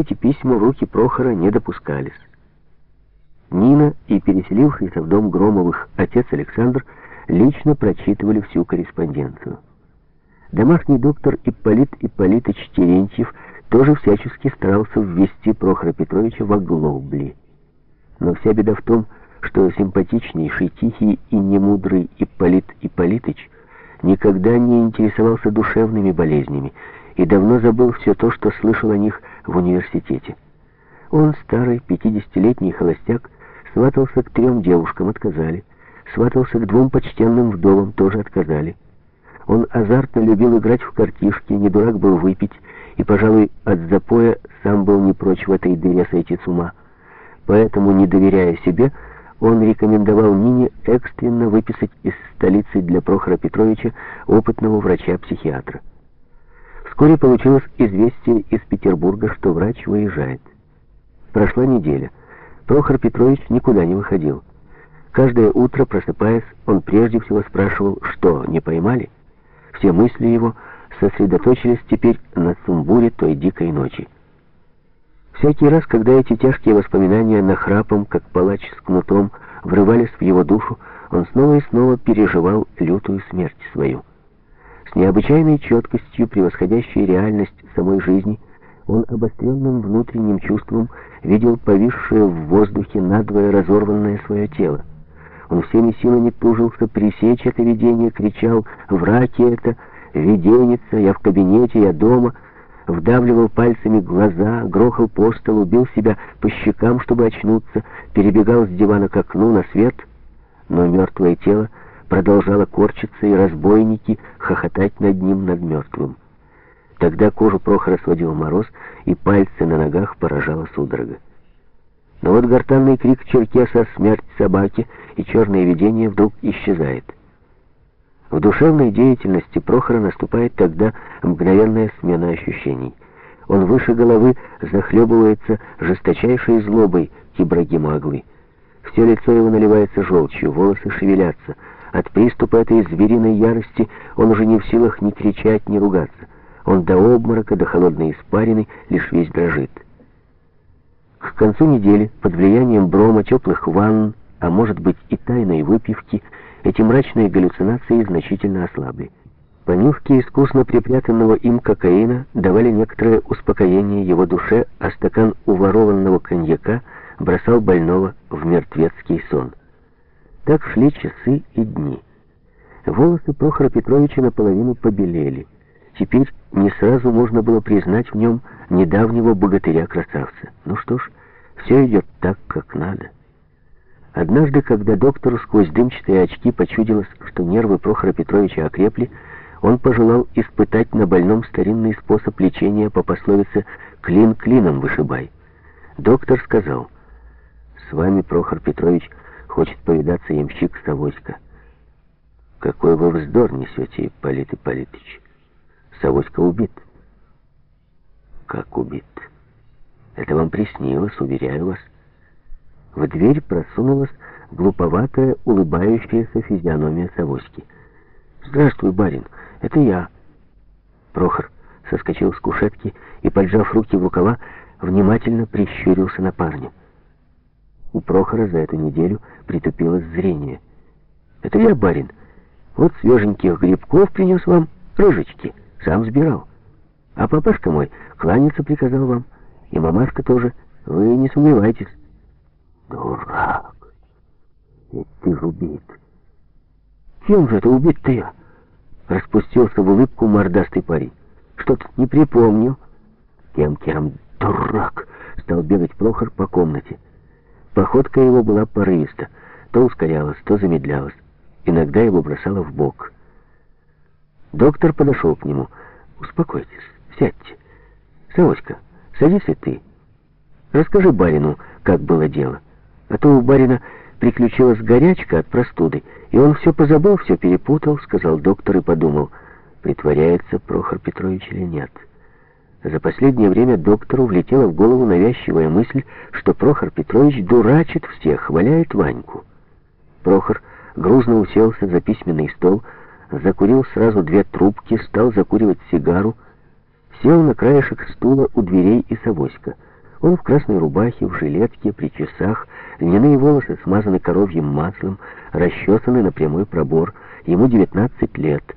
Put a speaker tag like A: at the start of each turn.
A: эти письма в руки Прохора не допускались. Нина и переселившийся в дом Громовых отец Александр лично прочитывали всю корреспонденцию. Домашний доктор Ипполит Ипполитович Терентьев тоже всячески старался ввести Прохора Петровича в оглобли. Но вся беда в том, что симпатичнейший, тихий и немудрый Ипполит Ипполитович никогда не интересовался душевными болезнями и давно забыл все то, что слышал о них в университете. Он, старый, пятидесятилетний холостяк, сватался к трем девушкам, отказали. Сватался к двум почтенным вдовам, тоже отказали. Он азартно любил играть в картишки, не дурак был выпить, и, пожалуй, от запоя сам был не прочь в этой дыре сойти с ума. Поэтому, не доверяя себе, он рекомендовал Нине экстренно выписать из столицы для Прохора Петровича опытного врача-психиатра. Вскоре получилось известие из Петербурга, что врач выезжает. Прошла неделя. Прохор Петрович никуда не выходил. Каждое утро, просыпаясь, он прежде всего спрашивал, что, не поймали? Все мысли его сосредоточились теперь на сумбуре той дикой ночи. Всякий раз, когда эти тяжкие воспоминания нахрапом, как палач с кнутом, врывались в его душу, он снова и снова переживал лютую смерть свою. С необычайной четкостью, превосходящей реальность самой жизни, он обостренным внутренним чувством видел повисшее в воздухе надвое разорванное свое тело. Он всеми силами тужился пресечь это видение, кричал «Враки это! Виденница! Я в кабинете, я дома!» Вдавливал пальцами глаза, грохал по столу, бил себя по щекам, чтобы очнуться, перебегал с дивана к окну на свет, но мертвое тело продолжало корчиться, и разбойники хохотать над ним, над мертвым. Тогда кожу Прохора сводил мороз, и пальцы на ногах поражала судорога. Но вот гортанный крик черкеса «Смерть собаки!» и черное видение вдруг исчезает. В душевной деятельности Прохора наступает тогда мгновенная смена ощущений. Он выше головы захлебывается жесточайшей злобой к Ибрагиму Аглы. Все лицо его наливается желчью, волосы шевелятся. От приступа этой звериной ярости он уже не в силах ни кричать, ни ругаться. Он до обморока, до холодной испарины лишь весь дрожит. К концу недели, под влиянием брома, теплых ванн, а может быть и тайной выпивки, эти мрачные галлюцинации значительно ослабли. Понюшки искусно припрятанного им кокаина давали некоторое успокоение его душе, а стакан уворованного коньяка бросал больного в мертвецкий сон. Так шли часы и дни. Волосы Прохора Петровича наполовину побелели. Теперь не сразу можно было признать в нем недавнего богатыря-красавца. Ну что ж, все идет так, как надо. Однажды, когда доктору сквозь дымчатые очки почудилось, что нервы Прохора Петровича окрепли, он пожелал испытать на больном старинный способ лечения по пословице «клин клином вышибай». Доктор сказал, «С вами, Прохор Петрович, хочет повидаться ямщик Савоська». «Какой вы вздор несете, Ипполит Ипполитыч!» Савоська убит. Как убит? Это вам приснилось, уверяю вас. В дверь просунулась глуповатая, улыбающаяся физиономия Савоськи. «Здравствуй, барин, это я». Прохор соскочил с кушетки и, поджав руки в рукава, внимательно прищурился на парня. У Прохора за эту неделю притупилось зрение. «Это я, барин. Вот свеженьких грибков принес вам, рыжечки». Сам сбирал. А папашка мой кланяться приказал вам. И мамашка тоже. Вы не сомневайтесь. Дурак. Ведь ты же убит. Чем же это убит-то я? Распустился в улыбку мордастый парень. Что-то не припомню. Кем-кем, дурак, стал бегать Прохор по комнате. Походка его была порывиста. То ускорялась, то замедлялась. Иногда его бросало в бок. Доктор подошел к нему. «Успокойтесь, сядьте. Савоська, садись и ты. Расскажи барину, как было дело. А то у барина приключилась горячка от простуды, и он все позабыл, все перепутал», — сказал доктор и подумал, притворяется Прохор Петрович или нет. За последнее время доктору влетела в голову навязчивая мысль, что Прохор Петрович дурачит всех, валяет Ваньку. Прохор грузно уселся за письменный стол, закурил сразу две трубки, стал закуривать сигару. сел на краешек стула у дверей и Савоська. Он в красной рубахе, в жилетке, при часах, льняные волосы смазаны коровьим маслом, расчесаны на прямой пробор. Ему 19 лет.